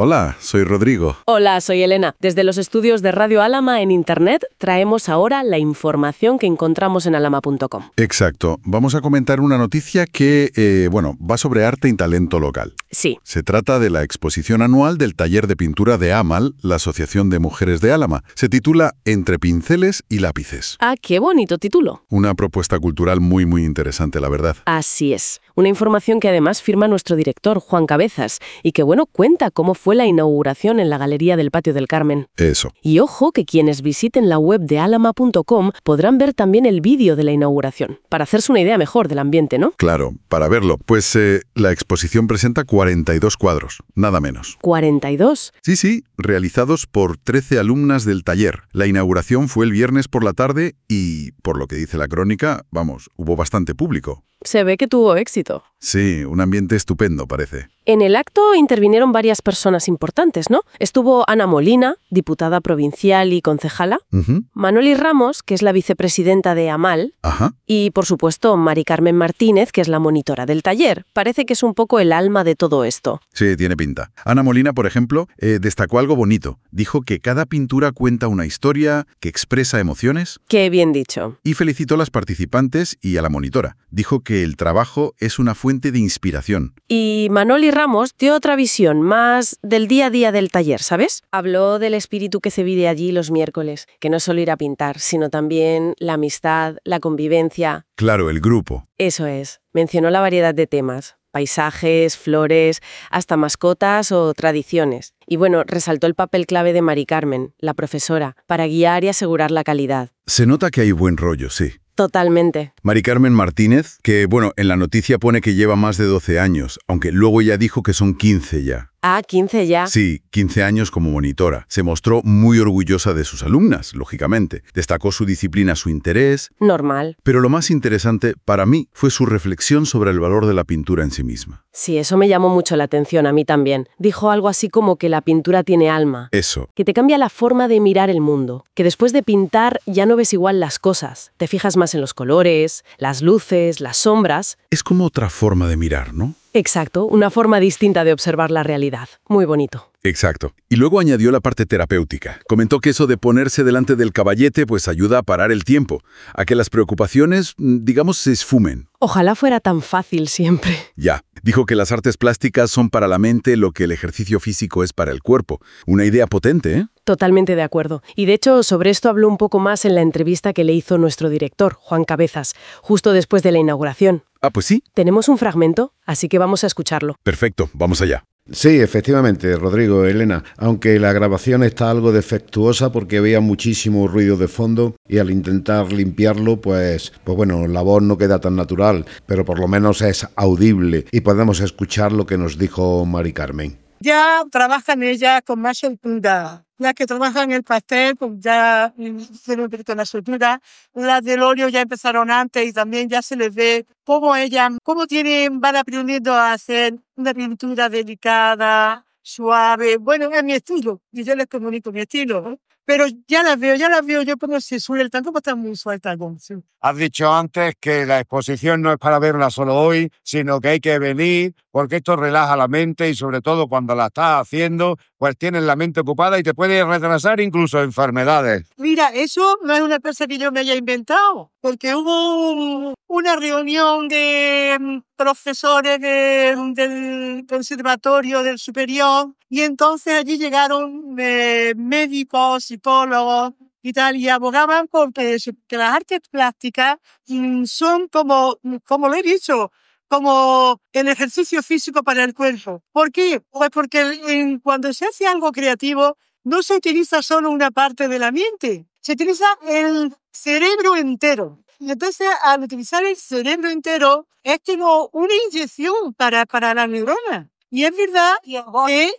Hola, soy Rodrigo. Hola, soy Elena. Desde los estudios de Radio Alama en Internet traemos ahora la información que encontramos en alama.com. Exacto. Vamos a comentar una noticia que, eh, bueno, va sobre arte y talento local. Sí, Se trata de la exposición anual del taller de pintura de AMAL, la Asociación de Mujeres de Álama. Se titula Entre pinceles y lápices. ah, qué bonito título. Una propuesta cultural muy, muy interesante, la verdad. Así es. Una información que además firma nuestro director, Juan Cabezas, y que, bueno, cuenta cómo fue la inauguración en la Galería del Patio del Carmen. Eso. Y ojo que quienes visiten la web de alama.com podrán ver también el vídeo de la inauguración, para hacerse una idea mejor del ambiente, ¿no? Claro, para verlo, pues eh, la exposición presenta 42 cuadros, nada menos. 42. Sí, sí, realizados por 13 alumnas del taller. La inauguración fue el viernes por la tarde y, por lo que dice la crónica, vamos, hubo bastante público. Se ve que tuvo éxito. Sí, un ambiente estupendo, parece. En el acto intervinieron varias personas importantes, ¿no? Estuvo Ana Molina, diputada provincial y concejala, Ujú, Manoli Ramos, que es la vicepresidenta de AMAL, Ajá. y por supuesto Mari Carmen Martínez, que es la monitora del taller. Parece que es un poco el alma de todo esto. Sí, tiene pinta. Ana Molina, por ejemplo, eh, destacó algo bonito. Dijo que cada pintura cuenta una historia, que expresa emociones, Qué bien dicho. y felicitó a las participantes y a la monitora. Dijo que el trabajo es una fuente de inspiración. Y Manoli Ramos dio otra visión más del día a día del taller, ¿sabes? Habló del espíritu que se vive allí los miércoles, que no solo ir a pintar, sino también la amistad, la convivencia. Claro, el grupo. Eso es. Mencionó la variedad de temas. Paisajes, flores, hasta mascotas o tradiciones. Y bueno, resaltó el papel clave de Mari Carmen, la profesora, para guiar y asegurar la calidad. Se nota que hay buen rollo, sí. Totalmente. Mari Carmen Martínez, que bueno, en la noticia pone que lleva más de 12 años, aunque luego ya dijo que son 15 ya. Ah, 15 ya. Sí, 15 años como monitora. Se mostró muy orgullosa de sus alumnas, lógicamente. Destacó su disciplina, su interés, Normal. pero lo más interesante para mí fue su reflexión sobre el valor de la pintura en sí misma. Sí, eso me llamó mucho la atención a mí también. Dijo algo así como que la pintura tiene alma, Eso, que te cambia la forma de mirar el mundo, que después de pintar ya no ves igual las cosas, te fijas más en los colores, las luces, las sombras. es como otra forma de mirar, ¿no? Exacto, una forma distinta de observar la realidad. Muy bonito. Exacto. Y luego añadió la parte terapéutica. Comentó que eso de ponerse delante del caballete pues ayuda a parar el tiempo, a que las preocupaciones, mm, digamos, se esfumen. Ojalá fuera tan fácil siempre. Ya, dijo que las artes plásticas son para la mente lo que el ejercicio físico es para el cuerpo. Una idea potente, ¿eh? Totalmente de acuerdo. Y de hecho, sobre esto habló un poco más en la entrevista que le hizo nuestro director, Juan Cabezas, justo después de la inauguración. Ah, pues sí. Tenemos un fragmento, así que vamos a escucharlo. Perfecto, vamos allá. Sí, efectivamente, Rodrigo, Elena, aunque la grabación está algo defectuosa porque había muchísimo ruido de fondo y al intentar limpiarlo, pues, pues bueno, la voz no queda tan natural, pero por lo menos es audible y podemos escuchar lo que nos dijo Mari Carmen. ya trabajan ella con más soltura. Las que trabajan el pastel, pues ya tienen un poquito la soltura. Las del óleo ya empezaron antes y también ya se les ve cómo ellas, cómo tienen, van aprendiendo a hacer una pintura delicada, suave. Bueno, es mi estilo. Y yo les comunico mi estilo. Pero ya las veo, ya las veo yo cómo se sueltan, cómo están muy sueltas. Sí. Has dicho antes que la exposición no es para verla solo hoy, sino que hay que venir, porque esto relaja la mente y sobre todo cuando la estás haciendo, pues tienes la mente ocupada y te puede retrasar incluso enfermedades. Mira, eso no es una cosa que yo me haya inventado, porque hubo un- una reunión de mm, profesores de- del conservatorio del superior y entonces allí llegaron eh, médicos, psicólogos y tal, y abogaban se- que las artes plásticas mm, son como, como lo he dicho, como el ejercicio físico para el cuerpo. ¿Por qué? Pues porque en- cuando se hace algo creativo, no se utiliza solo una parte de la mente, se utiliza el cerebro entero. Y entonces, al utilizar el cerebro entero, es como una inyección para, para la neurona. Y es verdad que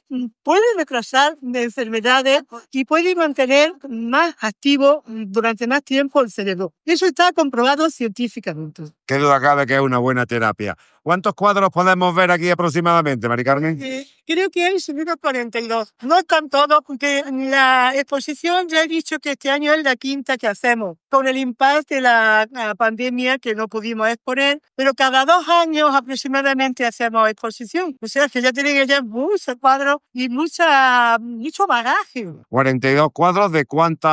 puede retrasar de enfermedades y puede mantener más activo durante más tiempo el cerebro. Eso está comprobado científicamente. Qué duda cabe que es una buena terapia. ¿Cuántos cuadros podemos ver aquí aproximadamente, Mari Carmen? Eh, creo que hay unos 42. No están todos, porque la exposición ya he dicho que este año es la quinta que hacemos, con el impasse de la, la pandemia que no pudimos exponer, pero cada dos años aproximadamente hacemos exposición. O sea que ya tienen ya muchos cuadros y mucha, mucho bagaje. 42 cuadros de cuántas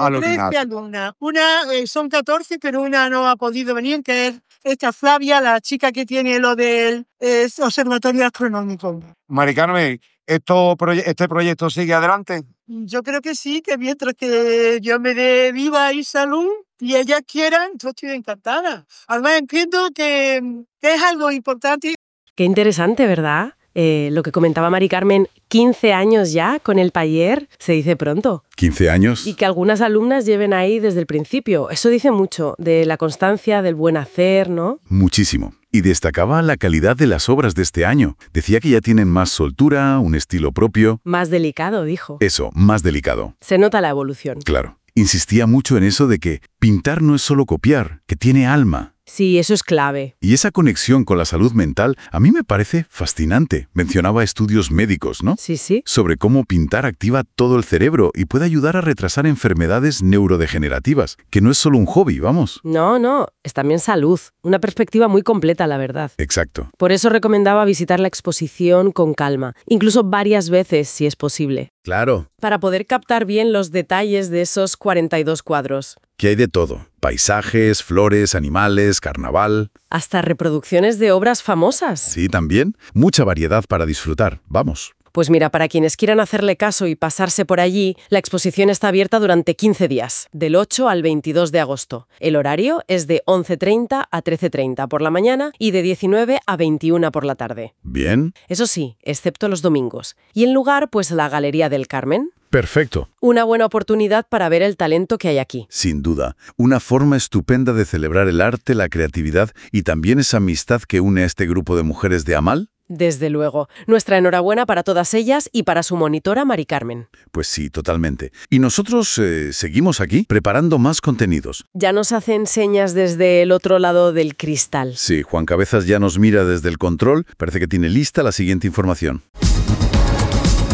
alumnas. 13 alumnas. Una eh, son 14, pero una no ha podido venir, que es esta Flavia, la chica que tiene lo del eh, observatorio astronómico. Mari Carmen, ¿esto, proye- ¿este proyecto sigue adelante? Yo creo que sí, que mientras que yo me dé viva y salud y ellas quieran, yo estoy encantada. Además entiendo que, que es algo importante Qué interesante, ¿verdad? Eh, lo que comentaba Mari Carmen, 15 años ya con el taller, se dice pronto. 15 años. Y que algunas alumnas lleven ahí desde el principio. Eso dice mucho de la constancia, del buen hacer, ¿no? Muchísimo. Y destacaba la calidad de las obras de este año. Decía que ya tienen más soltura, un estilo propio. Más delicado, dijo. Eso, más delicado. Se nota la evolución. Claro. Insistía mucho en eso de que pintar no es solo copiar, que tiene alma. Sí, eso es clave. Y esa conexión con la salud mental a mí me parece fascinante. Mencionaba estudios médicos, ¿no? Sí, sí. Sobre cómo pintar activa todo el cerebro y puede ayudar a retrasar enfermedades neurodegenerativas, que no es solo un hobby, vamos. No, no, es también salud. Una perspectiva muy completa, la verdad. Exacto. Por eso recomendaba visitar la exposición con calma, incluso varias veces si es posible, Claro. para poder captar bien los detalles de esos 42 cuadros. Que hay de todo. Paisajes, flores, animales, carnaval. Hasta reproducciones de obras famosas. Sí, también. Mucha variedad para disfrutar. Vamos. Pues mira, para quienes quieran hacerle caso y pasarse por allí, la exposición está abierta durante 15 días, del 8 al 22 de agosto. El horario es de 11.30 a 13.30 por la mañana y de 19 a 21 por la tarde. Bien. Eso sí, excepto los domingos. Y en lugar, pues la Galería del Carmen. Perfecto. Una buena oportunidad para ver el talento que hay aquí. Sin duda. Una forma estupenda de celebrar el arte, la creatividad y también esa amistad que une a este grupo de mujeres de Amal. Desde luego. Nuestra enhorabuena para todas ellas y para su monitora Mari Carmen. Pues sí, totalmente. Y nosotros eh, seguimos aquí preparando más contenidos. Ya nos hacen señas desde el otro lado del cristal. Sí, Juan Cabezas ya nos mira desde el control. Parece que tiene lista la siguiente información.